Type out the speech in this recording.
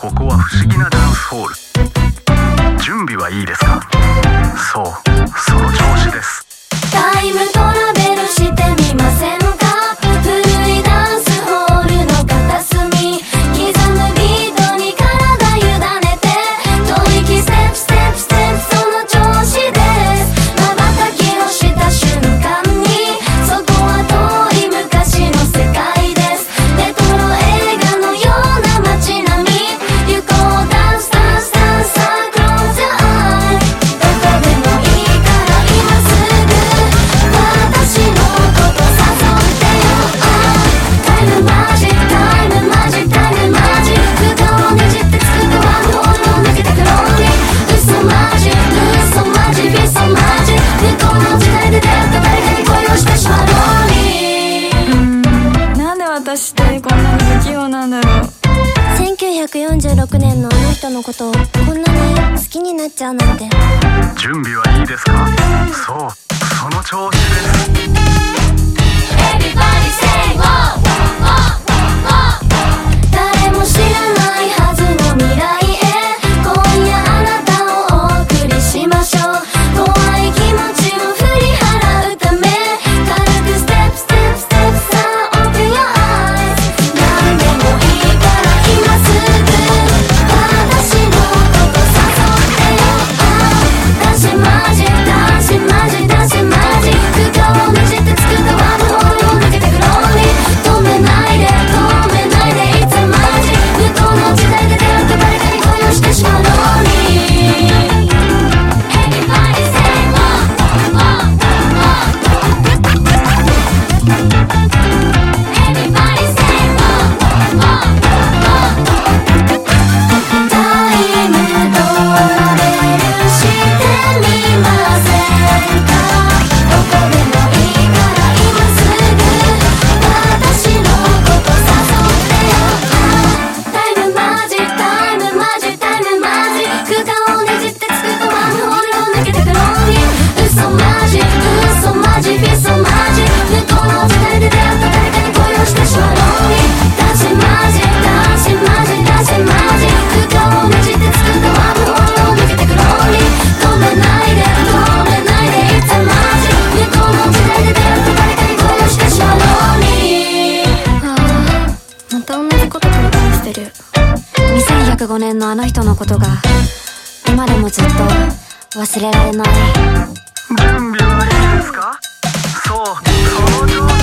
ここは不思議なダンスホール。準備はいいですか？そうその調子です。タイムトラ私ってこんなに不器用なんだろう。1946年のあの人のことをこんなに好きになっちゃうなんて。準備はいいですか？そうその調子です 5年のあの人のことが今でもずっと忘れられない。準備はいいですか？そうその状態